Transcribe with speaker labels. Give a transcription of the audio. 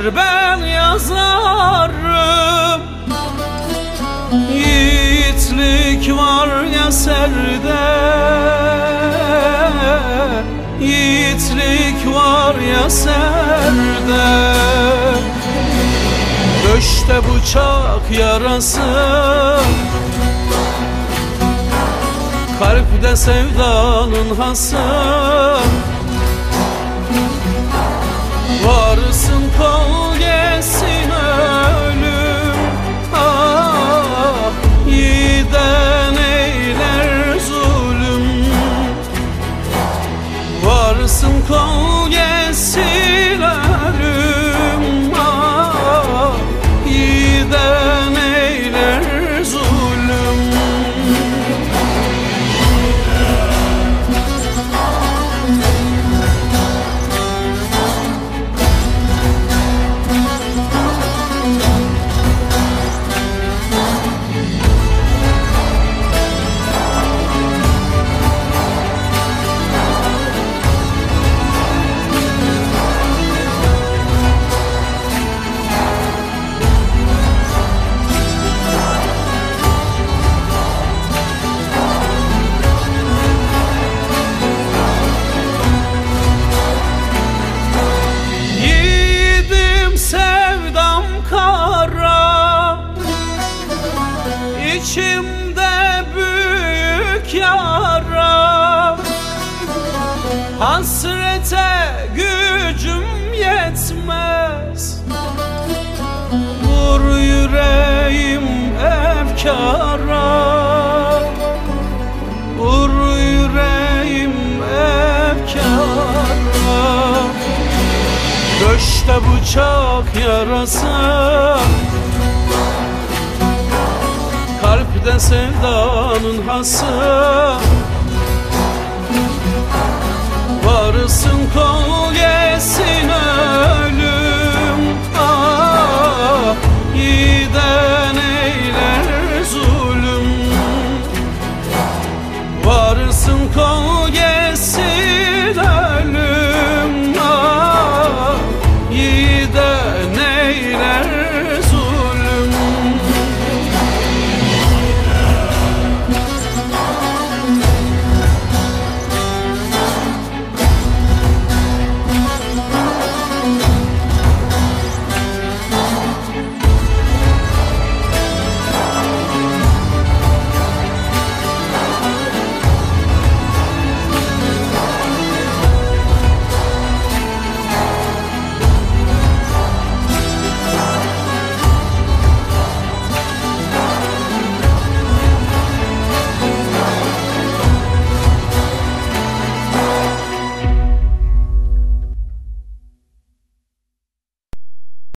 Speaker 1: ben yazarım. Yiğitlik var ya serde. Yiğitlik var ya serde. Döşte bıçak yarası. Kalpte sevdanın hası Hasrete gücüm yetmez. Vur yüreğim efkara. Vur yüreğim efkara. Döşte bıçak yarası. Kalpte sevdanın hası Kalsın kol yesin ölüm. Ah, Yiğiden eyler zulüm. Varsın kol